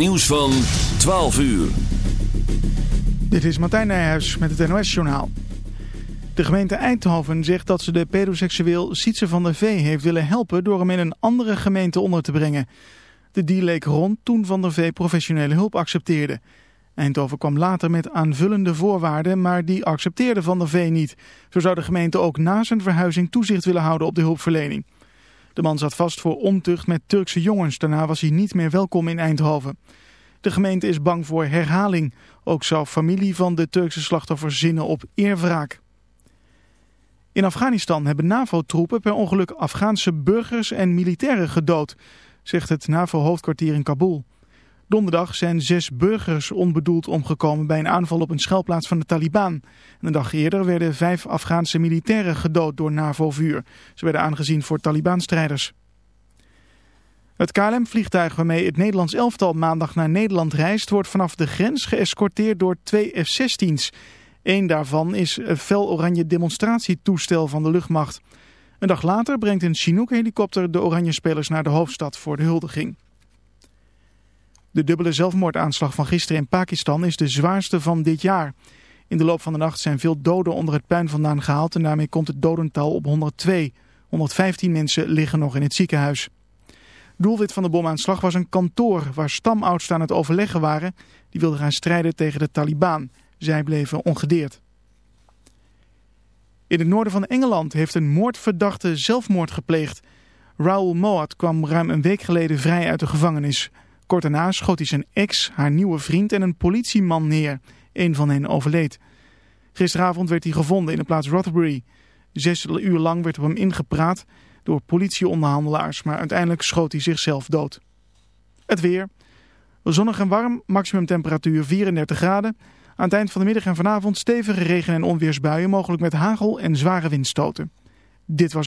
Nieuws van 12 uur. Dit is Martijn Nijhuis met het NOS-journaal. De gemeente Eindhoven zegt dat ze de pedoseksueel Sietse van der Vee heeft willen helpen door hem in een andere gemeente onder te brengen. De deal leek rond toen Van der Vee professionele hulp accepteerde. Eindhoven kwam later met aanvullende voorwaarden, maar die accepteerde Van der Vee niet. Zo zou de gemeente ook na zijn verhuizing toezicht willen houden op de hulpverlening. De man zat vast voor ontucht met Turkse jongens. Daarna was hij niet meer welkom in Eindhoven. De gemeente is bang voor herhaling. Ook zou familie van de Turkse slachtoffers zinnen op eerwraak. In Afghanistan hebben NAVO-troepen per ongeluk Afghaanse burgers en militairen gedood, zegt het NAVO-hoofdkwartier in Kabul. Donderdag zijn zes burgers onbedoeld omgekomen bij een aanval op een schuilplaats van de Taliban. En een dag eerder werden vijf Afghaanse militairen gedood door NAVO-vuur. Ze werden aangezien voor Taliban-strijders. Het KLM-vliegtuig waarmee het Nederlands elftal maandag naar Nederland reist... wordt vanaf de grens geëscorteerd door twee F-16's. Eén daarvan is een fel-oranje demonstratietoestel van de luchtmacht. Een dag later brengt een Chinook-helikopter de oranje spelers naar de hoofdstad voor de huldiging. De dubbele zelfmoordaanslag van gisteren in Pakistan is de zwaarste van dit jaar. In de loop van de nacht zijn veel doden onder het puin vandaan gehaald en daarmee komt het dodental op 102. 115 mensen liggen nog in het ziekenhuis. Doelwit van de bomaanslag was een kantoor waar stamoudsten aan het overleggen waren. Die wilden gaan strijden tegen de Taliban. Zij bleven ongedeerd. In het noorden van Engeland heeft een moordverdachte zelfmoord gepleegd. Raoul Moat kwam ruim een week geleden vrij uit de gevangenis. Kort daarna schoot hij zijn ex, haar nieuwe vriend en een politieman neer. Een van hen overleed. Gisteravond werd hij gevonden in de plaats Rothbury. Zes uur lang werd op hem ingepraat door politieonderhandelaars, maar uiteindelijk schoot hij zichzelf dood. Het weer. Zonnig en warm, maximum temperatuur 34 graden. Aan het eind van de middag en vanavond stevige regen- en onweersbuien, mogelijk met hagel en zware windstoten. Dit was...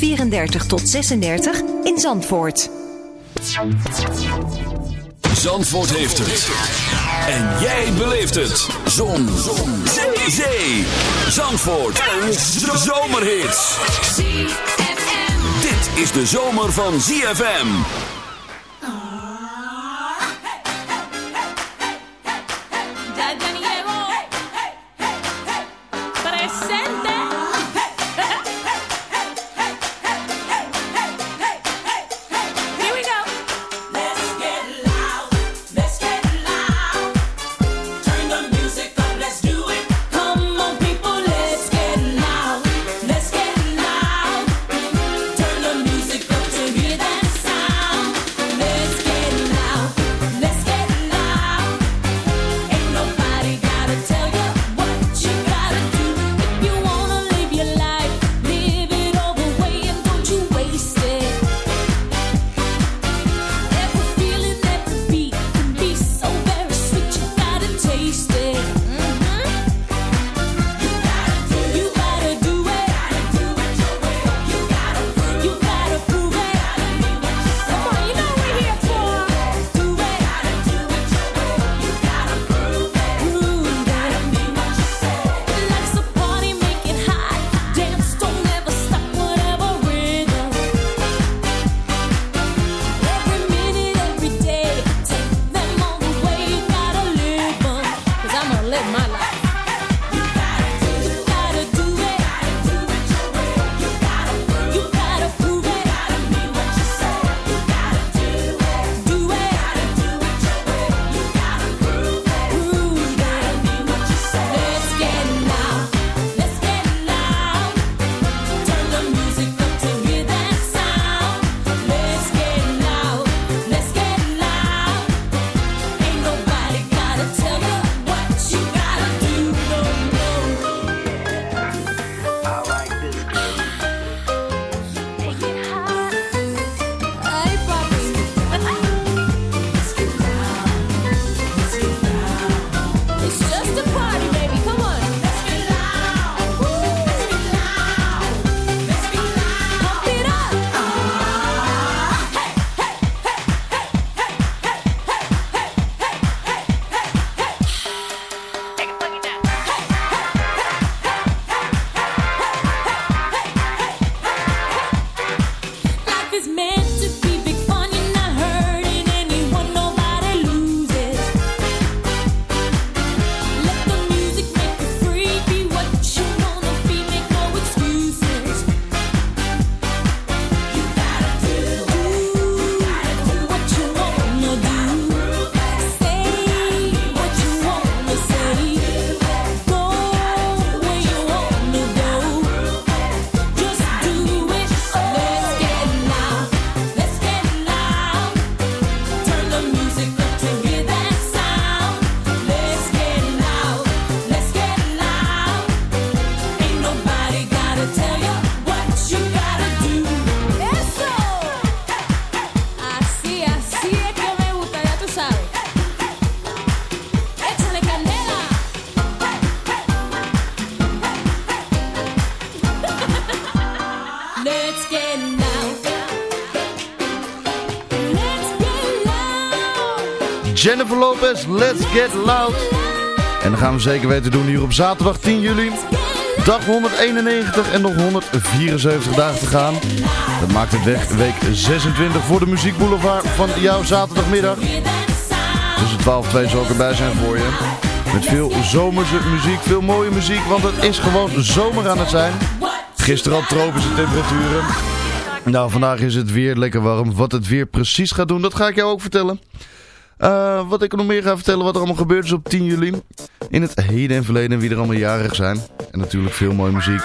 34 tot 36 in Zandvoort. Zandvoort heeft het. En jij beleeft het. Zon. Zon. Zee. Zee. Zandvoort. Een zomerhit. Dit is de zomer van ZFM. Jennifer Lopez, Let's Get Loud. En dat gaan we zeker weten doen hier op zaterdag 10 juli. Dag 191 en nog 174 dagen te gaan. Dat maakt het weg week 26 voor de muziekboulevard van jouw zaterdagmiddag. Dus de 12 2 zal ik erbij zijn voor je. Met veel zomerse muziek, veel mooie muziek, want het is gewoon zomer aan het zijn. Gisteren had tropische temperaturen. Nou, vandaag is het weer lekker warm. Wat het weer precies gaat doen, dat ga ik jou ook vertellen. Eh, wat ik nog meer ga vertellen wat er allemaal gebeurd is op 10 juli. In het heden en verleden wie er allemaal jarig zijn. En natuurlijk veel mooie muziek.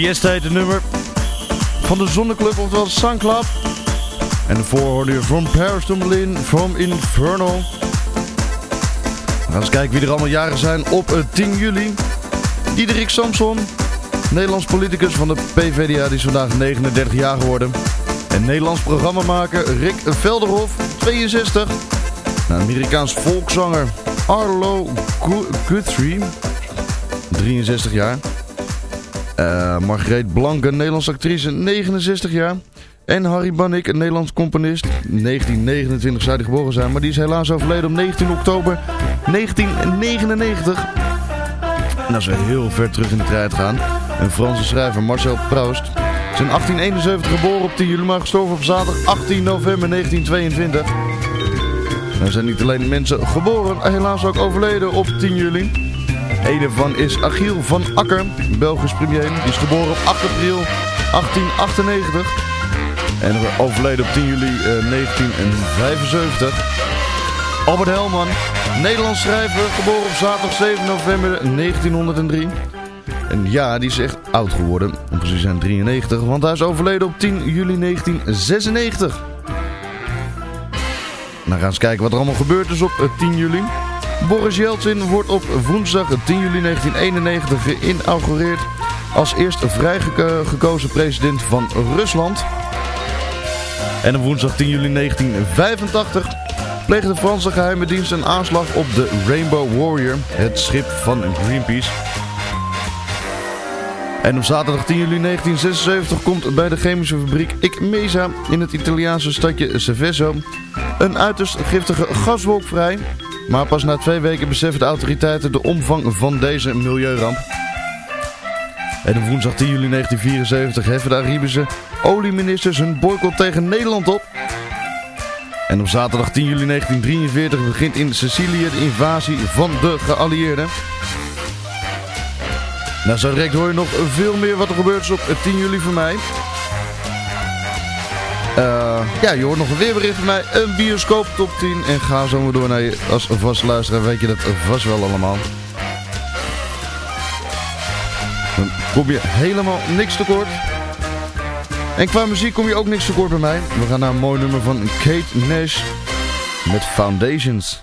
Fiesta heet het nummer. Van de Zonneclub, oftewel de Sun Club. En daarvoor hoorde je From Paris to Berlin, From Inferno. We gaan eens kijken wie er allemaal jaren zijn op eh, 10 juli. Diederik Samson, Nederlands politicus van de PvdA, die is vandaag 39 jaar geworden. En Nederlands programmamaker Rick Velderhof, 62. Een Amerikaans volkszanger Arlo Gu- Guthrie, 63 jaar. Eh Margreet Blanke, Nederlandse actrice, 69 jaar. En Harry Bannick, een Nederlands componist. 1929 zou hij geboren zijn, maar die is helaas overleden op 19 oktober 1999. En als we heel ver terug in de tijd gaan. Een Franse schrijver, Marcel Proust. Is in 1871 geboren op 10 juli, maar gestorven op zaterdag 18 november 1922. Er zijn niet alleen mensen geboren, helaas ook overleden op 10 juli. Een daarvan is Achiel van Akker, Belgisch premier. Die is geboren op 8 april 1898. En overleden op 10 juli eh, 1975. Albert Helman, Nederlands schrijver, geboren op zaterdag 7 november 1903. En ja, die is echt oud geworden, om precies zijn 93, want hij is overleden op 10 juli 1996. Nou, gaan eens kijken wat er allemaal gebeurd is op eh, 10 juli. Boris Yeltsin wordt op woensdag 10 juli 1991 geïnaugureerd als eerst vrijgekozen president van Rusland. En op woensdag 10 juli 1985 pleegde de Franse geheime dienst een aanslag op de Rainbow Warrior, het schip van Greenpeace. En op zaterdag 10 juli 1976 komt bij de chemische fabriek Icmesa in het Italiaanse stadje Seveso een uiterst giftige gaswolk vrij. Maar pas na twee weken beseffen de autoriteiten de omvang van deze milieuramp. En op woensdag 10 juli 1974 heffen de Arabische olieministers hun boycott tegen Nederland op. En op zaterdag 10 juli 1943 begint in Sicilië de invasie van de geallieerden. Nou, zo direct hoor je nog veel meer wat er gebeurt is op 10 juli voor mij. Eh, ja, je hoort nog een weerbericht van mij. Een bioscoop top 10. En ga zo maar door naar je als vaste luisteraar. Weet je dat vast wel allemaal. Dan kom je helemaal niks tekort. En qua muziek kom je ook niks tekort bij mij. We gaan naar een mooi nummer van Kate Nash. Met Foundations.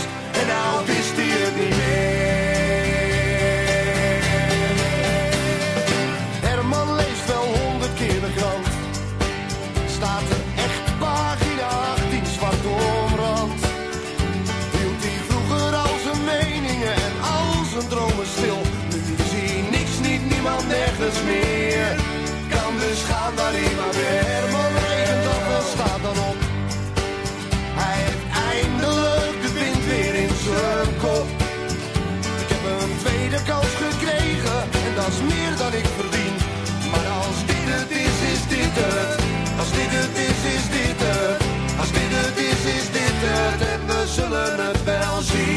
changer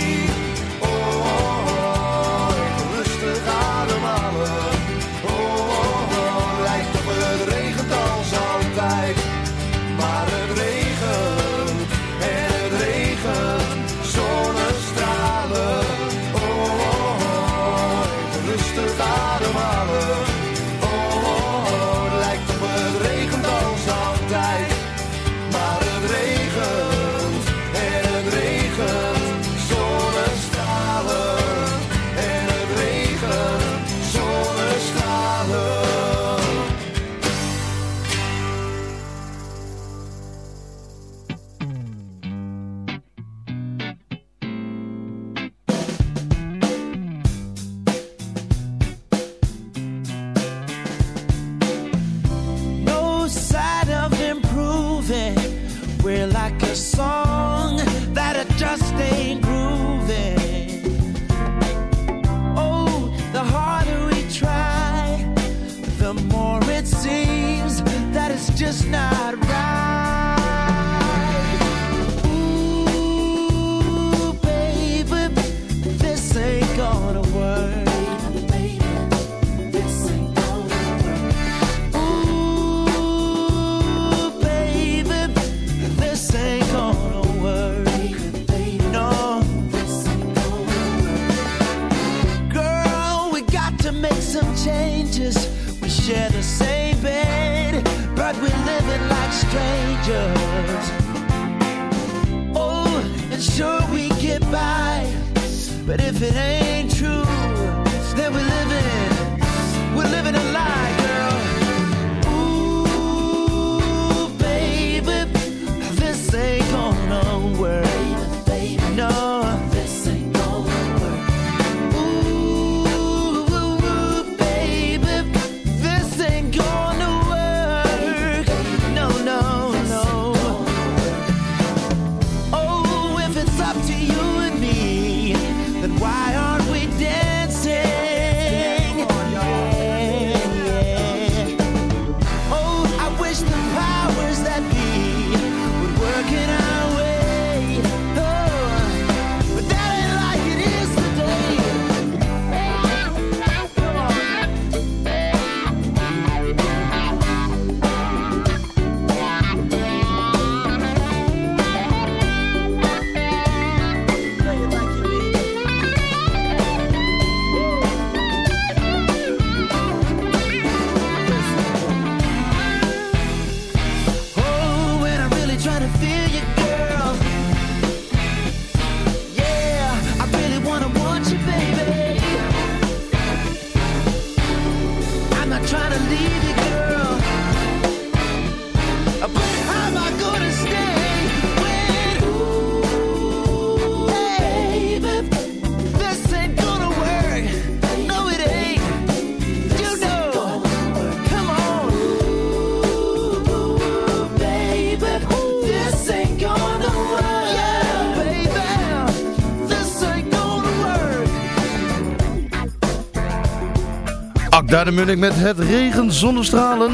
Daar de Munich met Het Regen Zonnestralen.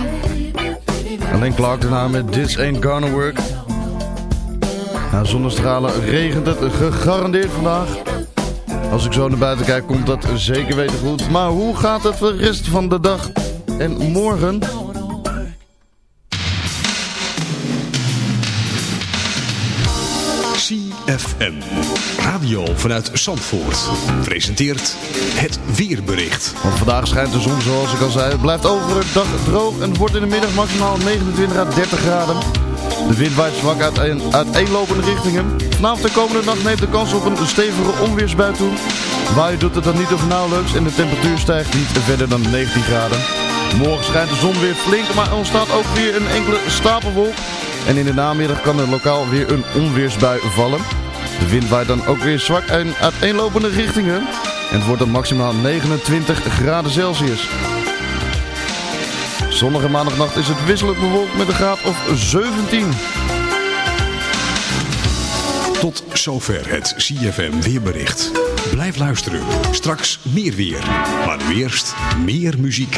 Alleen Clark daarna met This Ain't Gonna Work. Na zonnestralen regent het gegarandeerd vandaag. Als ik zo naar buiten kijk komt dat zeker weten goed. Maar hoe gaat het voor de rest van de dag en morgen? CFM. Radio vanuit Zandvoort. Presenteert het weerbericht. Vandaag schijnt de zon zoals ik al zei. Het blijft overdag droog en wordt in de middag maximaal 29 à 30 graden. De wind waait zwak uit een, uiteenlopende richtingen. Vanavond de komende dag neemt de kans op een stevige onweersbui toe. Waaien doet het dan niet over nauwelijks en de temperatuur stijgt niet verder dan 19 graden. Morgen schijnt de zon weer flink, maar er ontstaat ook weer een enkele stapelwolk. En in de namiddag kan er lokaal weer een onweersbui vallen. De wind waait dan ook weer zwak en uiteenlopende richtingen. En het wordt dan maximaal 29 graden Celsius. Zondag en maandagnacht is het wisselend bewolkt met een graad of 17. Tot zover het CFM weerbericht. Blijf luisteren. Straks meer weer. Maar nu eerst meer muziek.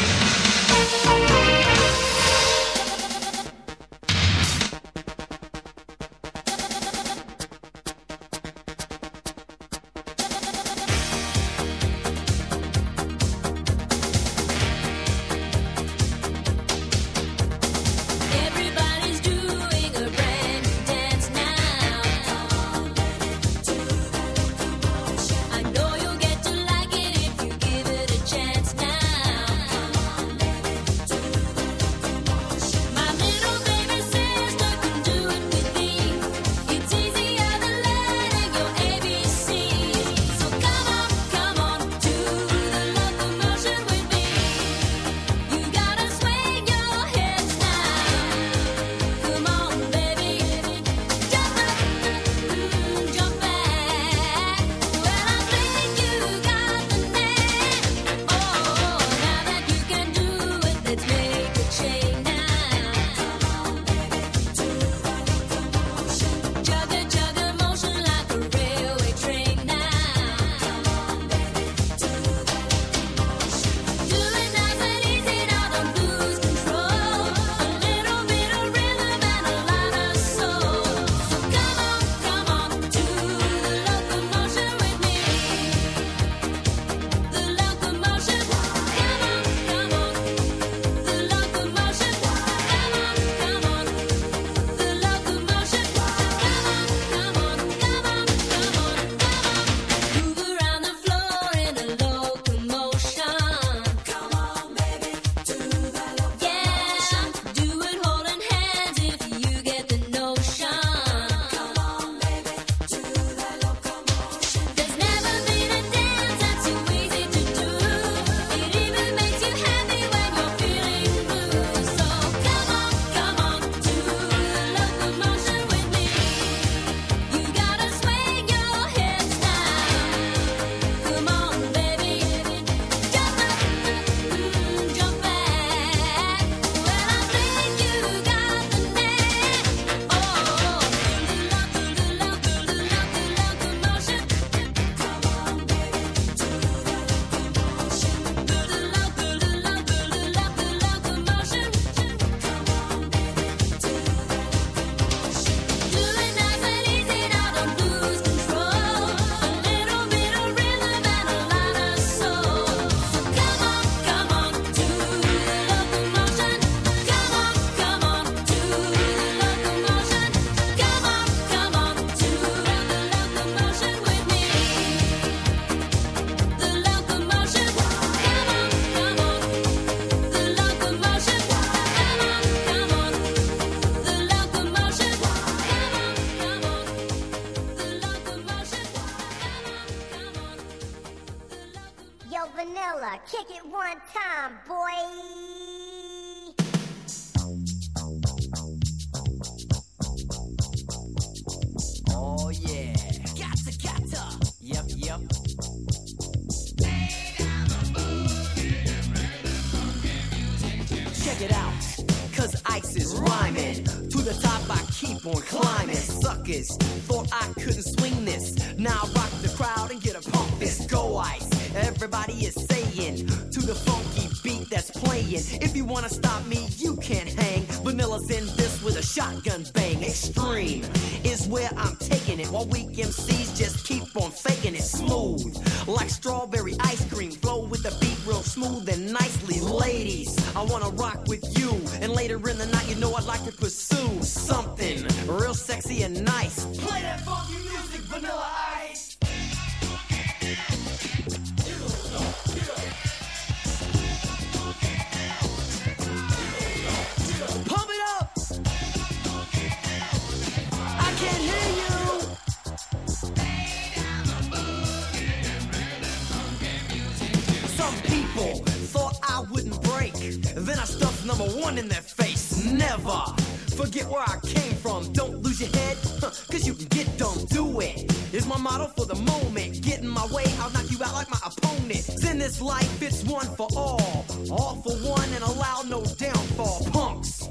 All. All for one and allow no downfall. Punks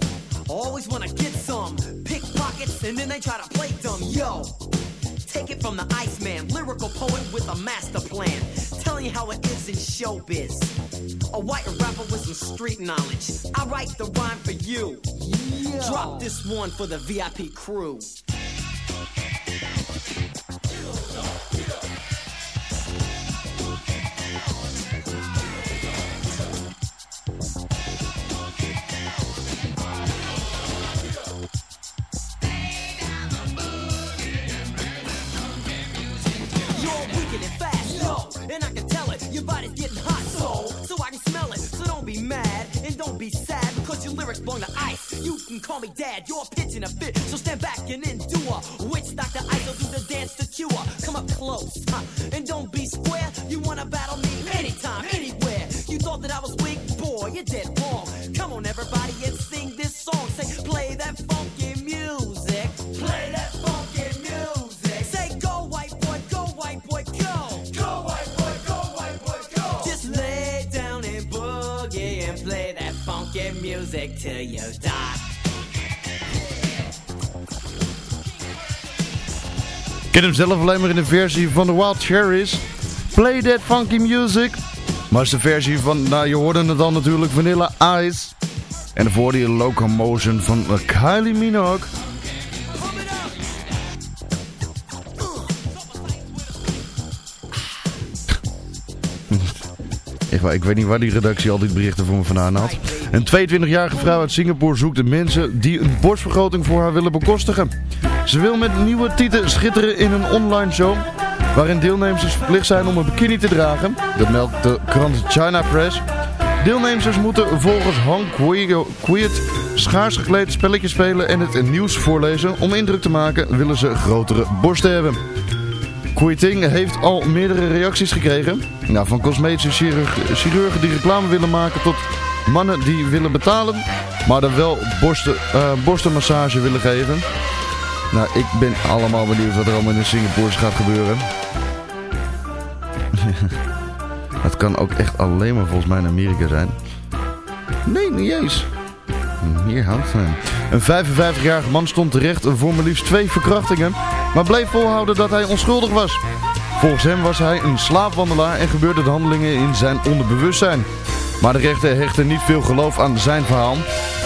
always wanna get some. Pickpockets and then they try to play dumb. Yo. Take it from the Iceman, lyrical poet with a master plan. Telling you how it is in showbiz. A white rapper with some street knowledge. I write the rhyme for you. Drop this one for the VIP crew. Call me dad, you're pitching a fit, so stand back and endure. Which Dr. Will do the dance to cure? Come up close, huh? and don't be square. You wanna battle me anytime, anywhere. You thought that I was weak, boy, you're dead wrong. Come on, everybody, and sing this song. Say, play that funky music. Play that funky music. Say, go white boy, go white boy, go. Go white boy, go white boy, go. Just lay down and boogie and play that funky music till you die. Ken hem zelf alleen maar in de versie van de Wild Cherries. Play that funky music. Maar is de versie van, nou je hoorde het dan natuurlijk, Vanilla Ice. En daarvoor die Locomotion van Kylie Minogue. Ik weet niet waar die redactie al die berichten voor me vandaan had. Een 22-jarige vrouw uit Singapore zoekt de mensen die een borstvergroting voor haar willen bekostigen. Ze wil met nieuwe tieten schitteren in een online show. Waarin deelnemers verplicht zijn om een bikini te dragen. Dat meldt de krant China Press. Deelnemers moeten volgens Han Quiet schaars gekleed spelletjes spelen en het nieuws voorlezen. Om indruk te maken willen ze grotere borsten hebben. Quitting heeft al meerdere reacties gekregen. Nou, van cosmetische chirurg- chirurgen die reclame willen maken tot mannen die willen betalen. Maar dan wel borsten, eh, borstenmassage willen geven. Nou, ik ben allemaal benieuwd wat er allemaal in Singapore gaat gebeuren. Het kan ook echt alleen maar volgens mij in Amerika zijn. Nee, niet eens. Hier houdt hij. Een 55-jarige man stond terecht voor maar liefst twee verkrachtingen, maar bleef volhouden dat hij onschuldig was. Volgens hem was hij een slaafwandelaar en gebeurden de handelingen in zijn onderbewustzijn. Maar de rechter hechtte niet veel geloof aan zijn verhaal.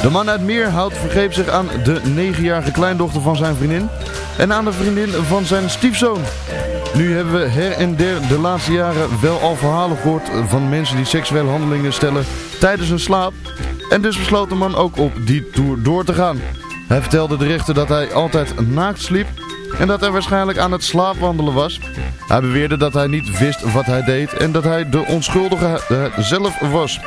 De man uit Meerhout vergreep zich aan de 9-jarige kleindochter van zijn vriendin en aan de vriendin van zijn stiefzoon. Nu hebben we her en der de laatste jaren wel al verhalen gehoord van mensen die seksuele handelingen stellen tijdens hun slaap. En dus besloot de man ook op die tour door te gaan. Hij vertelde de rechter dat hij altijd naakt sliep en dat hij waarschijnlijk aan het slaapwandelen was. Hij beweerde dat hij niet wist wat hij deed en dat hij de onschuldige eh, zelf was.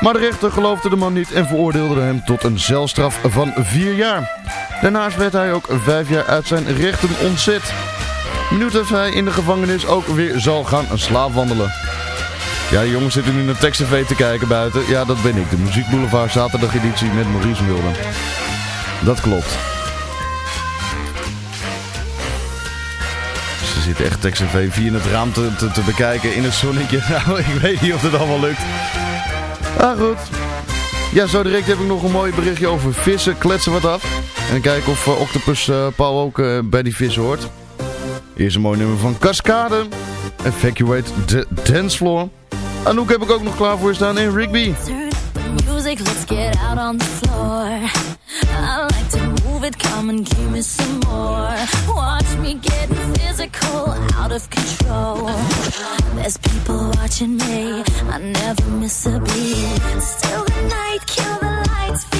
Maar de rechter geloofde de man niet en veroordeelde hem tot een celstraf van vier jaar. Daarnaast werd hij ook vijf jaar uit zijn rechten ontzet. Benieuwd of hij in de gevangenis ook weer zal gaan slaapwandelen. Ja, jongens zitten nu naar Tex TV te kijken buiten. Ja, dat ben ik. De Muziek Boulevard zaterdag editie met Maurice Mulder. Dat klopt. ze zitten echt Tex V4 in het raam te, te, bekijken in het zonnetje. Nou, ik weet niet of het allemaal lukt. Ah, goed. Ja, zo direct heb ik nog een mooi berichtje over vissen. Kletsen wat af. En kijken of uh, Octopus eh, Paul ook eh, bij die vissen hoort. Hier is een mooi nummer van Cascade. Evacuate the En ook heb ik ook nog klaar voor staan in Rigby. music, let's get out on the floor. I like to would come and give me some more. Watch me getting physical, out of control. There's people watching me, I never miss a beat. Still the night, kill the lights.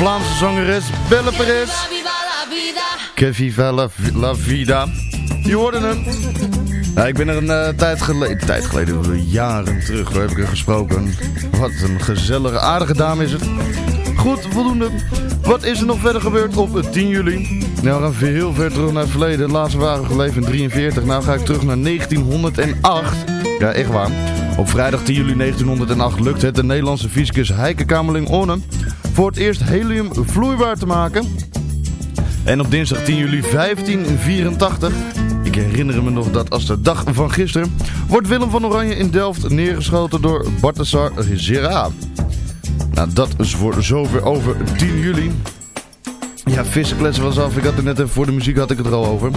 Vlaamse zangeres Belle Perez. Que viva la, vida. Je hoorde hem. Ja, ik ben er een eh, tijd geleden, tijd geleden, jaren terug, heb ik er gesproken. Wat een gezellige, aardige dame is het. Goed, voldoende. Wat is er nog verder gebeurd op 10 juli? Nou, we gaan heel ver terug naar het verleden. De laatste waren geleefd in 43. Nou ga ik terug naar 1908. Ja, echt waar. Op vrijdag 10 juli 1908 lukt het de Nederlandse fysicus Heike Kamerling Onnem voor het eerst helium vloeibaar te maken. En op dinsdag 10 juli 1584, ik herinner me nog dat als de dag van gisteren, wordt Willem van Oranje in Delft neergeschoten door Balthasar Gerard. Nou, dat is voor zover over 10 juli. Ja, vissenkletsen was af. Ik had het net even voor de muziek had ik het er al over.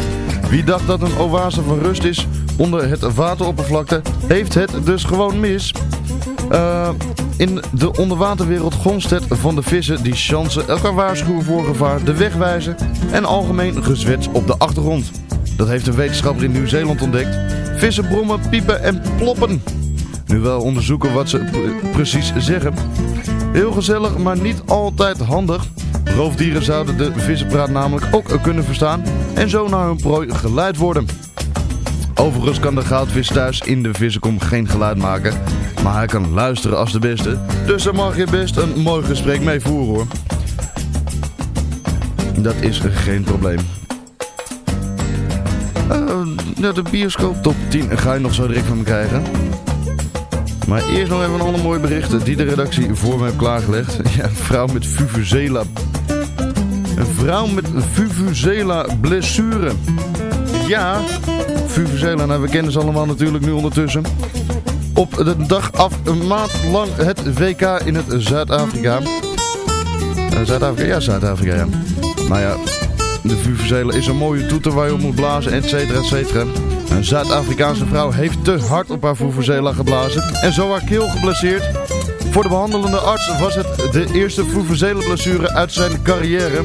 Wie dacht dat een oase van rust is onder het wateroppervlakte, heeft het dus gewoon mis. Eh, in de onderwaterwereld gonst het van de vissen die chansen elkaar waarschuwen voor gevaar, de weg wijzen en algemeen gezwets op de achtergrond. Dat heeft een wetenschapper in Nieuw-Zeeland ontdekt. Vissen brommen, piepen en ploppen. Nu wel onderzoeken wat ze pre- precies zeggen. Heel gezellig, maar niet altijd handig. Roofdieren zouden de vissenpraat namelijk ook kunnen verstaan en zo naar hun prooi geleid worden. Overigens kan de goudvis thuis in de vissenkom geen geluid maken, maar hij kan luisteren als de beste. Dus daar mag je best een mooi gesprek mee voeren hoor. Dat is geen probleem. Eh, ja, de bioscoop top 10 ga je nog zo direct van me krijgen. Maar eerst nog even alle mooie berichten die de redactie voor me heeft klaargelegd. Ja, een vrouw met Vuvuzela. Een vrouw met Vuvuzela blessure. Ja, Vuvuzela, nou we kennen ze allemaal natuurlijk nu ondertussen. Op de dag af, een maand lang het WK in het Zuid-Afrika. Eh, Zuid-Afrika, ja Zuid-Afrika ja. Nou ja, de Vuvuzela is een mooie toeter waar je op moet blazen, et cetera, et cetera. Een Zuid-Afrikaanse vrouw heeft te hard op haar Vuvuzela geblazen en zo haar keel geblesseerd. Voor de behandelende arts was het de eerste Vuvuzela blessure uit zijn carrière.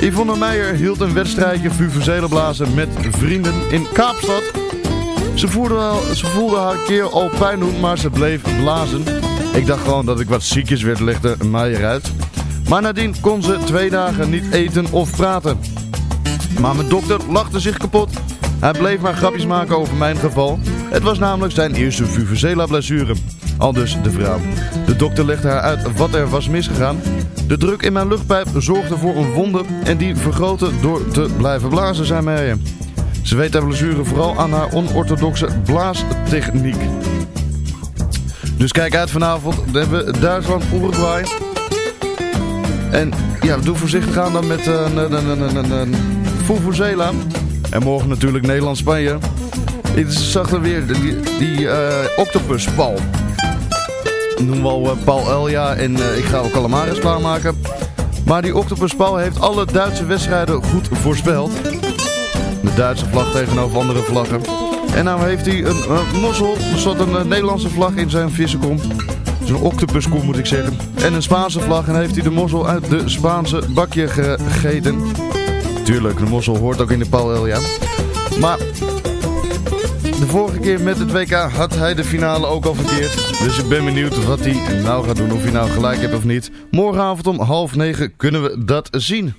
Yvonne Meijer hield een wedstrijdje Vuvuzela blazen met vrienden in Kaapstad. Ze voelde, ze voelde haar keel al pijn doen, maar ze bleef blazen. Ik dacht gewoon dat ik wat ziekjes werd, legde Meijer uit. Maar nadien kon ze twee dagen niet eten of praten. Maar mijn dokter lachte zich kapot. Hij bleef maar grapjes maken over mijn geval. Het was namelijk zijn eerste Vuvuzela blessure. Al dus de vrouw. De dokter legde haar uit wat er was misgegaan. De druk in mijn luchtpijp zorgde voor een wonde en die vergrootte door te blijven blazen, zei Meijer. Ze weet haar blessure vooral aan haar onorthodoxe blaastechniek. Dus kijk uit vanavond. Dan hebben we Duitsland, Uruguay. En ja, doe voorzichtig aan dan met eh, een, een Vuvuzela. En morgen natuurlijk Nederland-Spanje. Ik zag er weer die, die eh, octopus Paul. Noemen we al eh, Paul Elja en eh, ik ga ook Calamaris klaarmaken. Maar die octopus Paul heeft alle Duitse wedstrijden goed voorspeld. De Duitse vlag tegenover andere vlaggen. En nou heeft hij een eh, mosel, er een eh, Nederlandse vlag in zijn vissenkom. Zo'n octopuskom moet ik zeggen. En een Spaanse vlag en heeft hij de mossel uit de Spaanse bakje gegeten. Tuurlijk, de mossel hoort ook in de Paul Elja. Maar de vorige keer met het WK had hij de finale ook al verkeerd. Dus ik ben benieuwd wat hij nou gaat doen. Of hij nou gelijk heeft of niet. Morgenavond om half negen kunnen we dat zien.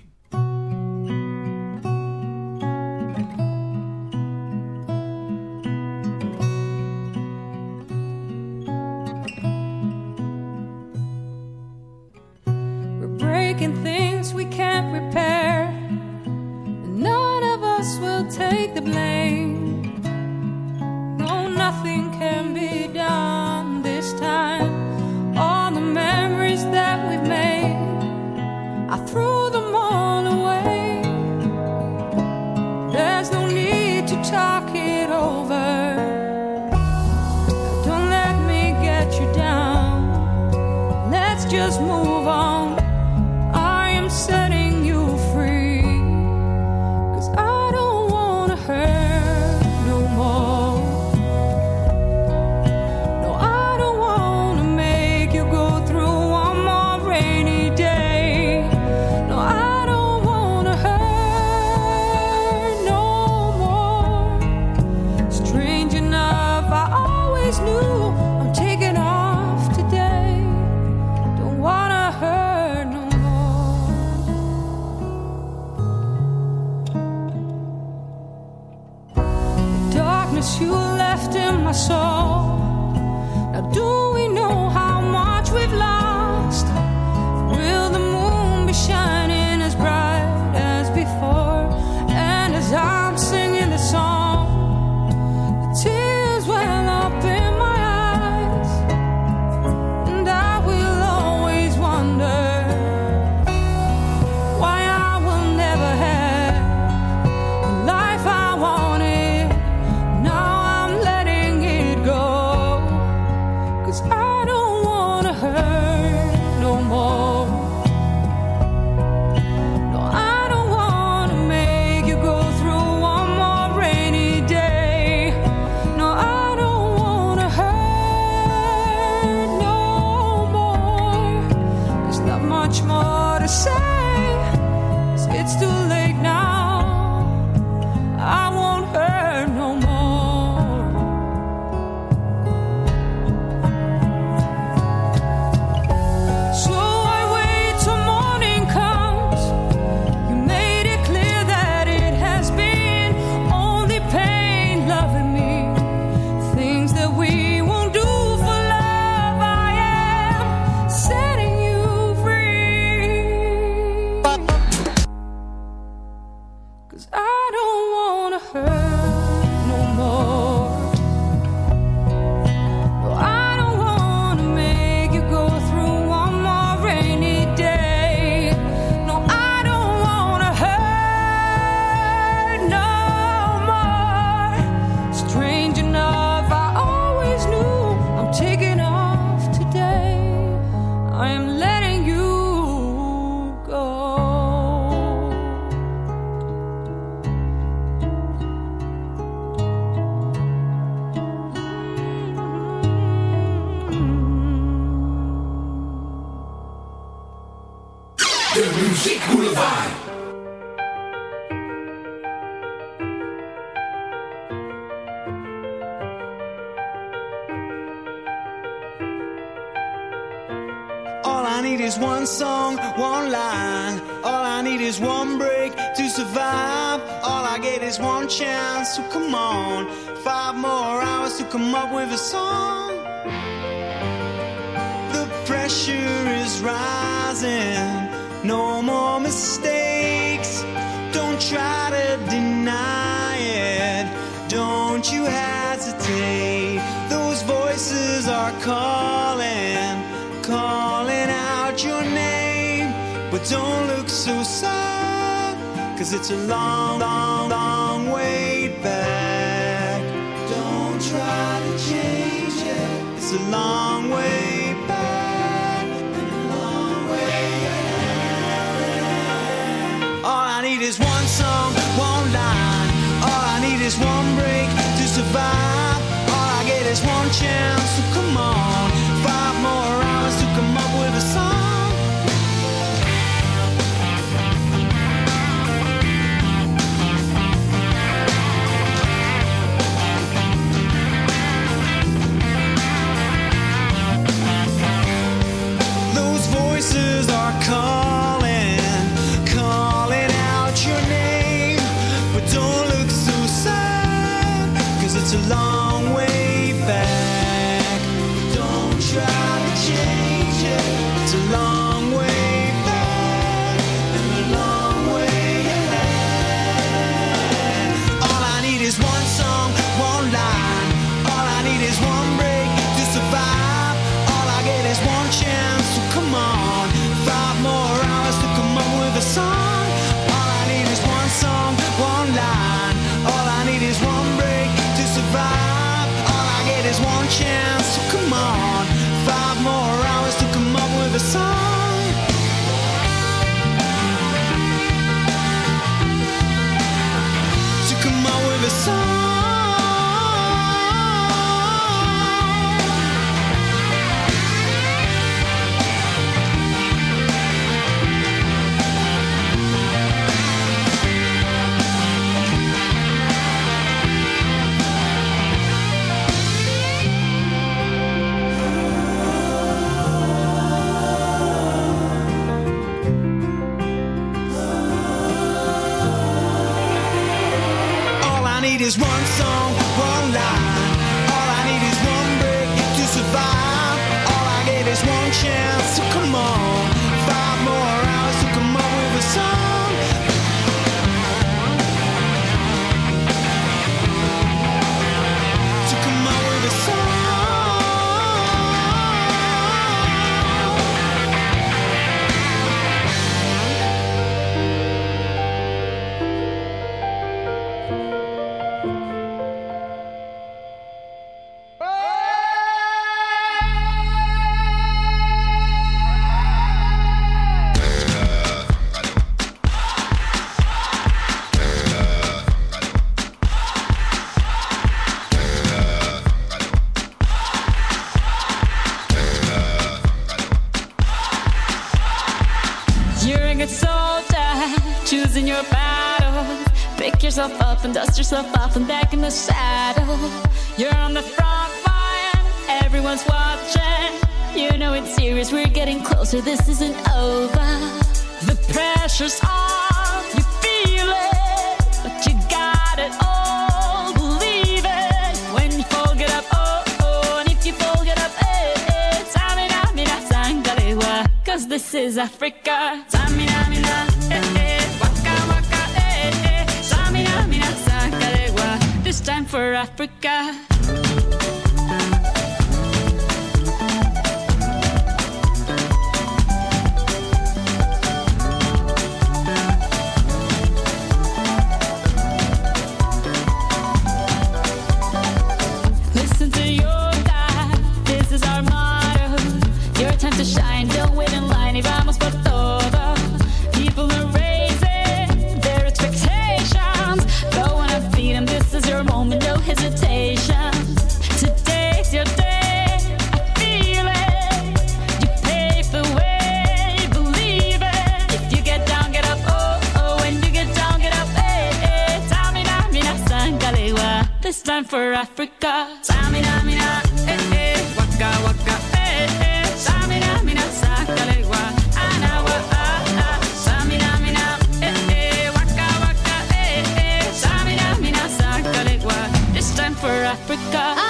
time for Africa. Samina, mina, eh, eh, waka, waka, eh, eh. Samina, mina, sakalewa, anawa, ah, ah. Samina, mina, eh, eh, waka, waka, eh, eh. Samina, mina, sakalewa. This time for Africa.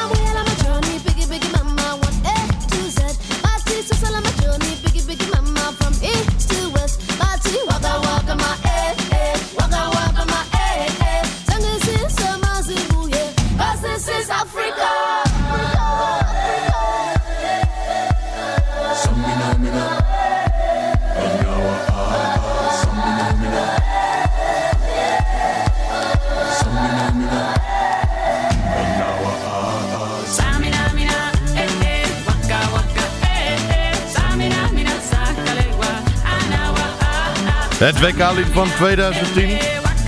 Het WK-lied van 2010.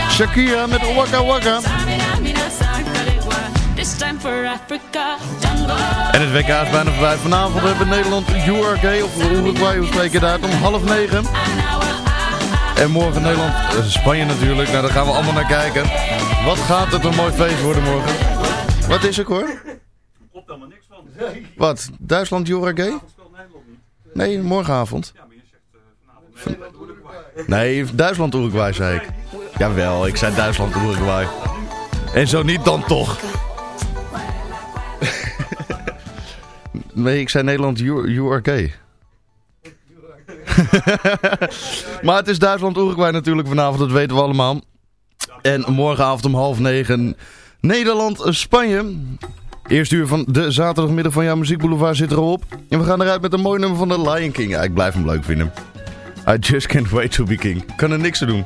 Shakira met Waka Waka. En het WK is bijna voorbij. Vanavond hebben Nederland URK of Uruguay, hoe spreek je daar? Om half negen. En morgen Nederland, eh, Spanje natuurlijk. Nou, daar gaan we allemaal naar kijken. Wat gaat het een mooi feest worden morgen. Wat is er, hoor? Er komt helemaal niks van. Wat? Duitsland URK? Nee, morgenavond. Ja, maar je zegt eh, vanavond. Nee, Duitsland-Uruguay zei ik. Jawel, ik zei Duitsland-Uruguay. En zo niet dan toch. nee, ik zei Nederland, you, maar het is Duitsland-Uruguay natuurlijk vanavond, dat weten we allemaal. En morgenavond om half negen Nederland-Spanje. Eh, Eerst uur van de zaterdagmiddag van jouw muziekboulevard zit erop. En we gaan eruit met een mooi nummer van de Lion King. Ik blijf hem leuk vinden. I just can't wait to be king. Kan er niks aan doen.